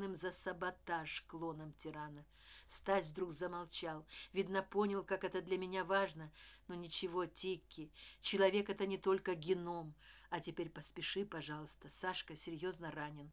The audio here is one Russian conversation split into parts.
названным за саботаж клоном тирана. Стась вдруг замолчал. Видно понял как это для меня важно. Но ничего тикки человек это не только геном. А теперь поспеши пожалуйста. Сашка серьезно ранен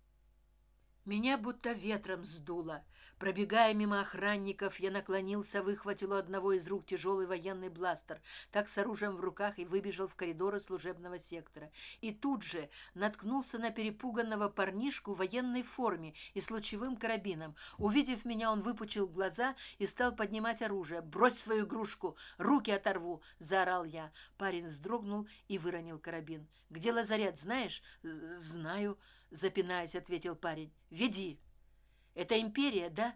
меня будто ветром сдуло. Пробегая мимо охранников я наклонился выхватил у одного из рук тяжелый военный бластер так с оружием в руках и выбежал в коридоры служебного сектора. И тут же наткнулся на перепуганного парнишку в военной форме и с лучевым карабином. Увидев меня он выпучил глаза и стал поднимать оружие. Брось свою игрушку! Руки оторву заорал я. Парень вздрогнул и выронил карабин. Где лазарет знаешь? Знаю запинаясь ответил парень. Веди. Это империя да?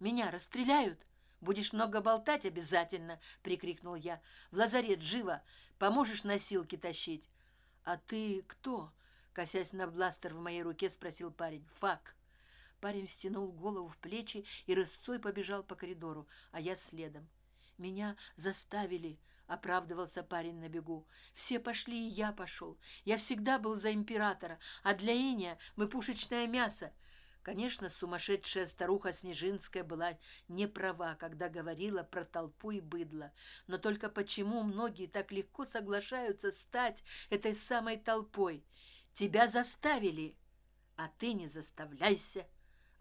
Меня расстреляют? Будешь много болтать обязательно прикрикнул я. В лазарет живо! Поможешь носилки тащить? А ты кто косясь на бластер в моей руке спросил парень. Фак! Парень стянул голову в плечи и рысцой побежал по коридору а я следом. Меня заставили оправдывался парень на бегу. Все пошли и я пошел. Я всегда был за императора а для иния мы пушечное мясо конечно сумасшедшая старуха снежинская была не права когда говорила про толпу и быдло. Но только почему многие так легко соглашаются стать этой самой толпой? Тебя заставили а ты не заставляйся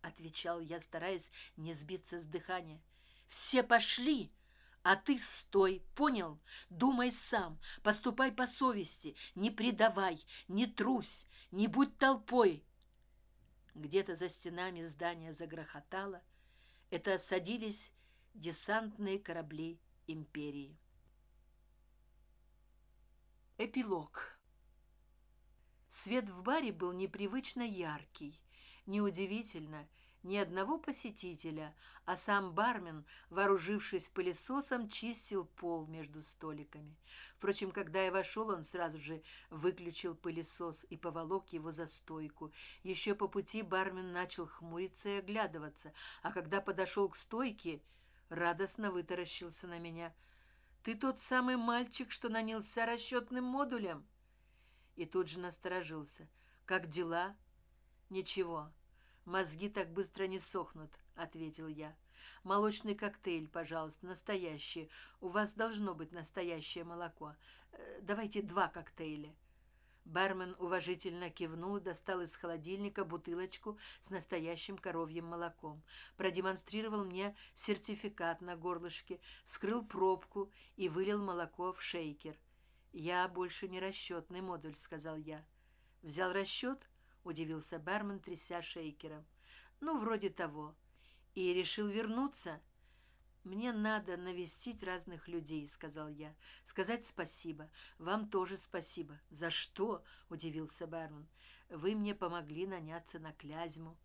отвечал я стараясь не сбиться с дыхания. Все пошли а ты стой понял? Думай сам поступай по совести не предавай не трусь не будь толпой. Где то за стенами здания загрохотало. Это садились десантные корабли империи. Эпилог. Свет в баре был непривычно яркий неудивительно ни одного посетителя а сам бармен вооружившись пылесосом чистил пол между столиками. Впрочем когда я вошел он сразу же выключил пылесос и поволок его за стойку. Еще по пути бармен начал хмуриться и оглядываться а когда подошел к стойке радостно вытаращился на меня. Ты тот самый мальчик что нанялся расчетным модулем? И тут же насторожился. Как дела? Ничего мозги так быстро не сохнут ответил я. Молочный коктейль пожалуйста настоящий. У вас должно быть настоящее молоко. Э, давайте два коктейля. Бармен уважительно кивнул достал из холодильника бутылочку с настоящим коровьим молоком. Продемонстрировал мне сертификат на горлышке вскрыл пробку и вылил молоко в шейкер. Я больше не расчетный модуль сказал я. Взял расчет удивился бармен тряся шейкером. Ну вроде того. И решил вернуться. Мне надо навестить разных людей сказал я. Сказать спасибо. Вам тоже спасибо. За что? Удивился бармен вы мне помогли наняться на клязьму.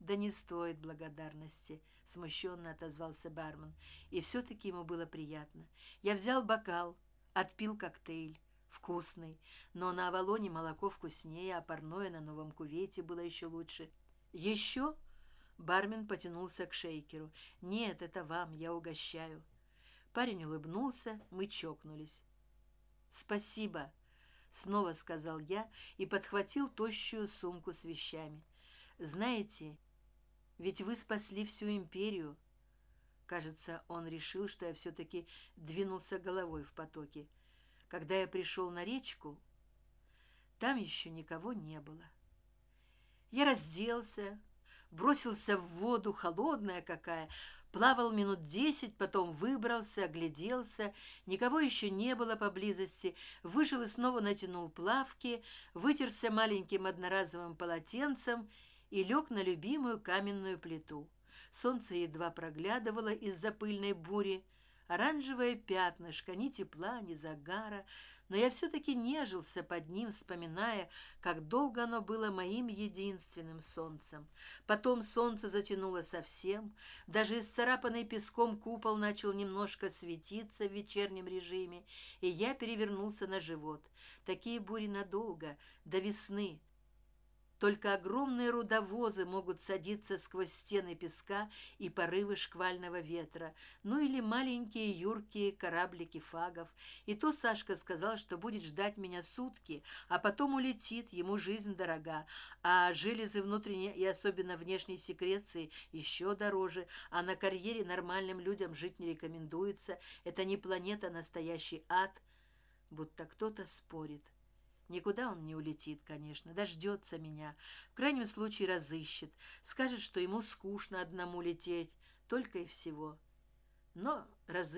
Да не стоит благодарности смущенно отозвался бармен и все таки ему было приятно. Я взял бокал отпил коктейль вкусный. Но на авалоне молоко вкуснее а парное на новом кувете было еще лучше. Еще? Бармен потянулся к шейкеру. Нет это вам я угощаю. Парень улыбнулся мы чокнулись. Спасибо снова сказал я и подхватил тощую сумку с вещами. Знаете ведь вы спасли всю империю. Кажется он решил что я все таки двинулся головой в потоке когда я пришел на речку там еще никого не было. Я разделся бросился в воду холодная какая плавал минут десять потом выбрался огляделся никого еще не было поблизости вышел и снова натянул плавки вытерся маленьким одноразовым полотенцем и лег на любимую каменную плиту. Солнце едва проглядывало из за пыльной бури оранжевое пятнышко ни тепла ни загара. Но я все таки нежился под ним вспоминая как долго оно было моим единственным солнцем. Потом солнце затянуло совсем даже исцарапанный песком купол начал немножко светиться в вечернем режиме и я перевернулся на живот. Такие бури надолго до весны только огромные рудовозы могут садиться сквозь стены песка и порывы шквального ветра. Ну или маленькие юркие кораблики фагов. И то сашка сказал что будет ждать меня сутки а потом улетит ему жизнь дорога. А железы внутренней и особенно внешней секреции еще дороже а на карьере нормальным людям жить не рекомендуется. Это не планета а настоящий ад. Будто кто то спорит никуда он не улетит конечно дождется меня. В крайнем случае разыщет скажет что ему скучно одному лететь. Только и всего. Но разы